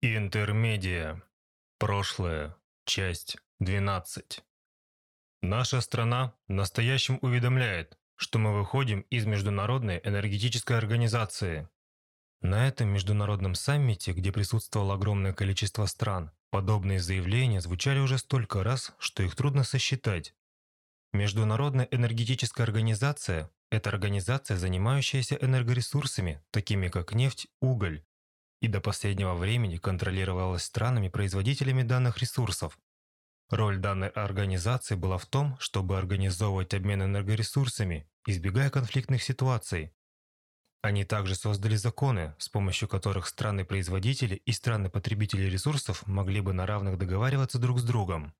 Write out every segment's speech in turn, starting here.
Интермедия. Прошлое. Часть 12. Наша страна настоящим уведомляет, что мы выходим из Международной энергетической организации. На этом международном саммите, где присутствовало огромное количество стран, подобные заявления звучали уже столько раз, что их трудно сосчитать. Международная энергетическая организация – это организация, занимающаяся энергоресурсами, такими как нефть, уголь, и до последнего времени контролировалась странами-производителями данных ресурсов. Роль данной организации была в том, чтобы организовывать обмен энергоресурсами, избегая конфликтных ситуаций. Они также создали законы, с помощью которых страны-производители и страны-потребители ресурсов могли бы на равных договариваться друг с другом.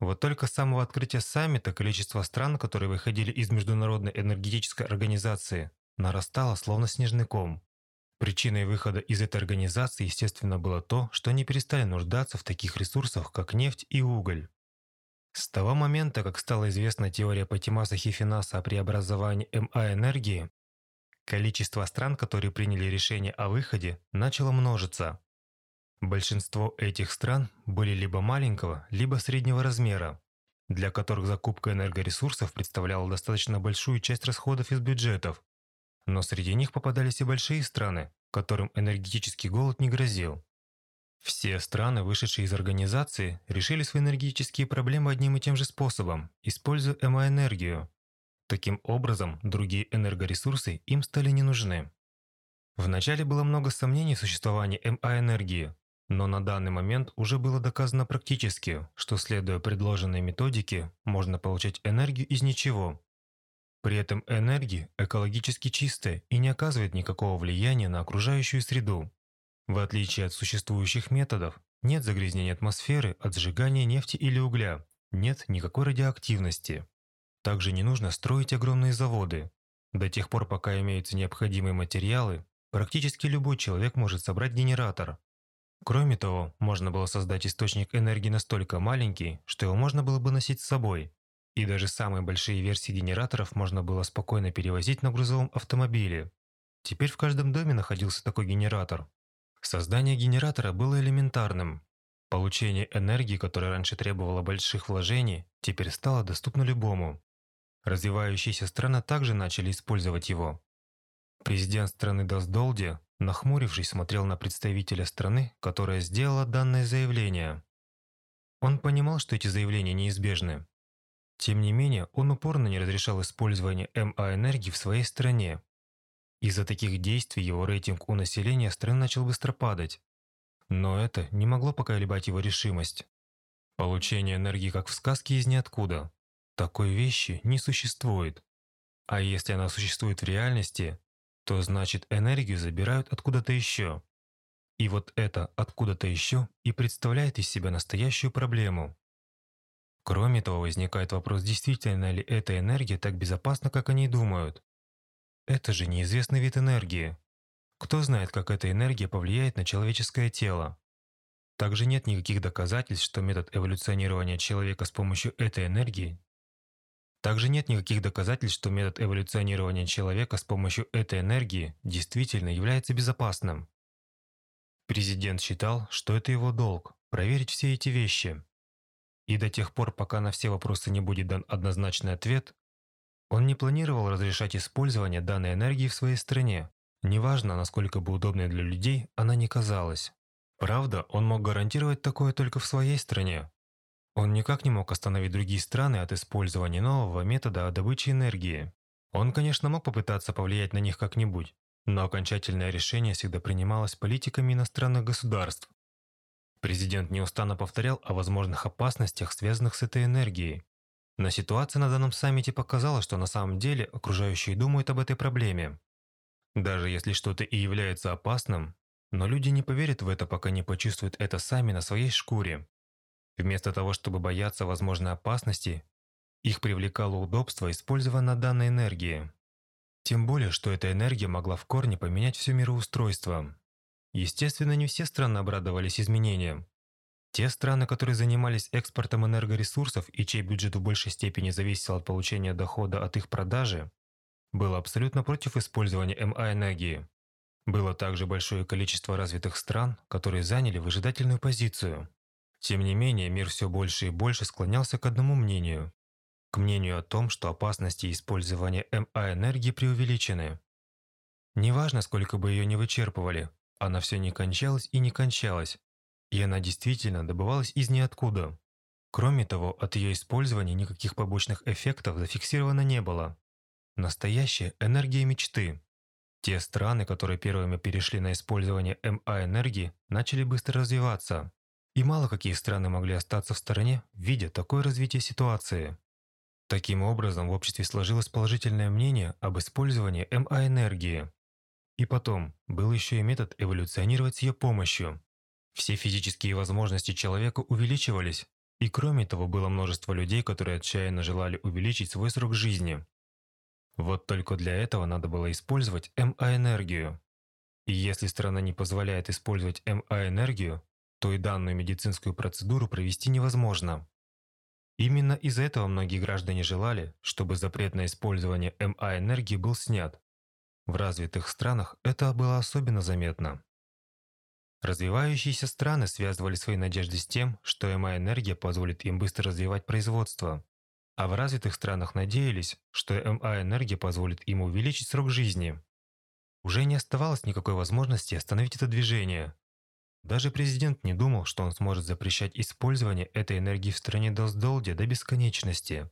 Вот только с самого открытия саммита количество стран, которые выходили из Международной энергетической организации, нарастало словно снежный ком. Причиной выхода из этой организации, естественно, было то, что они перестали нуждаться в таких ресурсах, как нефть и уголь. С того момента, как стала известна теория Патимаса Хифинаса о преобразовании МА-энергии, количество стран, которые приняли решение о выходе, начало множиться. Большинство этих стран были либо маленького, либо среднего размера, для которых закупка энергоресурсов представляла достаточно большую часть расходов из бюджетов, но среди них попадались и большие страны, которым энергетический голод не грозил. Все страны, вышедшие из организации, решили свои энергетические проблемы одним и тем же способом, используя ЭМА-энергию. Таким образом, другие энергоресурсы им стали не нужны. Вначале было много сомнений в существовании МА-энергии, но на данный момент уже было доказано практически, что следуя предложенной методике, можно получать энергию из ничего, при этом энергия экологически чистая и не оказывает никакого влияния на окружающую среду. В отличие от существующих методов, нет загрязнения атмосферы от сжигания нефти или угля, нет никакой радиоактивности. Также не нужно строить огромные заводы. До тех пор, пока имеются необходимые материалы, практически любой человек может собрать генератор. Кроме того, можно было создать источник энергии настолько маленький, что его можно было бы носить с собой, и даже самые большие версии генераторов можно было спокойно перевозить на грузовом автомобиле. Теперь в каждом доме находился такой генератор. Создание генератора было элементарным. Получение энергии, которая раньше требовала больших вложений, теперь стало доступно любому. Развивающиеся страны также начали использовать его. Президент страны Доздолди, нахмурившись, смотрел на представителя страны, которая сделала данное заявление. Он понимал, что эти заявления неизбежны, тем не менее, он упорно не разрешал использование МА-энергии в своей стране. Из-за таких действий его рейтинг у населения страны начал быстро падать. Но это не могло поколебать его решимость. Получение энергии как в сказке из ниоткуда. Такой вещи не существует. А если она существует в реальности, то значит энергию забирают откуда-то еще. И вот это откуда-то еще и представляет из себя настоящую проблему. Кроме того, возникает вопрос, действительно ли эта энергия так безопасна, как они думают. Это же неизвестный вид энергии. Кто знает, как эта энергия повлияет на человеческое тело? Также нет никаких доказательств, что метод эволюционирования человека с помощью этой энергии также нет никаких доказательств, что метод эволюционирования человека с помощью этой энергии действительно является безопасным. Президент считал, что это его долг – проверить все эти вещи. И до тех пор, пока на все вопросы не будет дан однозначный ответ, он не планировал разрешать использование данной энергии в своей стране, неважно, насколько бы удобной для людей она не казалась. Правда, он мог гарантировать такое только в своей стране. Он никак не мог остановить другие страны от использования нового метода добычи энергии. Он, конечно, мог попытаться повлиять на них как-нибудь, но окончательное решение всегда принималось политиками иностранных государств, Президент неустанно повторял о возможных опасностях, связанных с этой энергией. Но ситуация на данном саммите показала, что на самом деле окружающие думают об этой проблеме. Даже если что-то и является опасным, но люди не поверят в это, пока не почувствуют это сами на своей шкуре. Вместо того, чтобы бояться возможной опасности, их привлекало удобство использования данной энергии. Тем более, что эта энергия могла в корне поменять все мироустройство. Естественно, не все страны обрадовались изменениям. Те страны, которые занимались экспортом энергоресурсов и чей бюджет в большей степени зависел от получения дохода от их продажи, было абсолютно против использования МА-энергии. Было также большое количество развитых стран, которые заняли выжидательную позицию. Тем не менее, мир все больше и больше склонялся к одному мнению. К мнению о том, что опасности использования МА-энергии преувеличены. Неважно, сколько бы ее не вычерпывали, она все не кончалась и не кончалась. И она действительно добывалась из ниоткуда. Кроме того, от ее использования никаких побочных эффектов зафиксировано не было. Настоящая энергия мечты. Те страны, которые первыми перешли на использование МА-энергии, начали быстро развиваться. И мало какие страны могли остаться в стороне, видя такое развитие ситуации. Таким образом, в обществе сложилось положительное мнение об использовании МА-энергии. И потом, был еще и метод эволюционировать с ее помощью. Все физические возможности человека увеличивались, и кроме того, было множество людей, которые отчаянно желали увеличить свой срок жизни. Вот только для этого надо было использовать МА-энергию. И если страна не позволяет использовать МА-энергию, то и данную медицинскую процедуру провести невозможно. Именно из-за этого многие граждане желали, чтобы запрет на использование МА-энергии был снят. В развитых странах это было особенно заметно. Развивающиеся страны связывали свои надежды с тем, что МА-энергия позволит им быстро развивать производство. А в развитых странах надеялись, что МА-энергия позволит им увеличить срок жизни. Уже не оставалось никакой возможности остановить это движение. Даже президент не думал, что он сможет запрещать использование этой энергии в стране Долсдолде до бесконечности.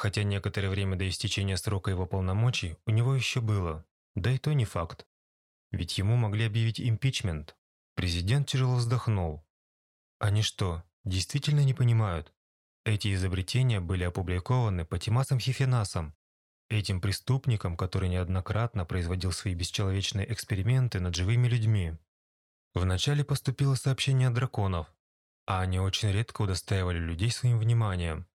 Хотя некоторое время до истечения срока его полномочий у него еще было, да и то не факт. Ведь ему могли объявить импичмент. Президент тяжело вздохнул. Они что, действительно не понимают? Эти изобретения были опубликованы по Тимасом Хифенасом, этим преступником, который неоднократно производил свои бесчеловечные эксперименты над живыми людьми. Вначале поступило сообщение от драконов, а они очень редко удостаивали людей своим вниманием.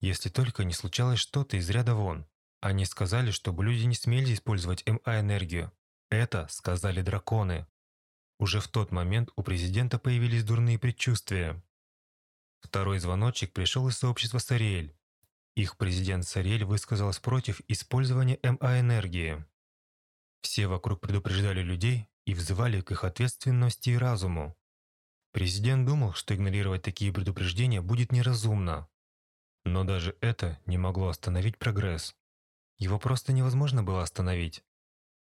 Если только не случалось что-то из ряда вон. Они сказали, чтобы люди не смели использовать МА-энергию. Это сказали драконы. Уже в тот момент у президента появились дурные предчувствия. Второй звоночек пришел из сообщества Сариэль. Их президент Сариэль высказался против использования МА-энергии. Все вокруг предупреждали людей и взывали к их ответственности и разуму. Президент думал, что игнорировать такие предупреждения будет неразумно. Но даже это не могло остановить прогресс. Его просто невозможно было остановить.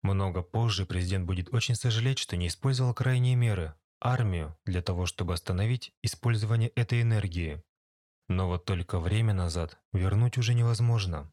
Много позже президент будет очень сожалеть, что не использовал крайние меры, армию, для того, чтобы остановить использование этой энергии. Но вот только время назад вернуть уже невозможно.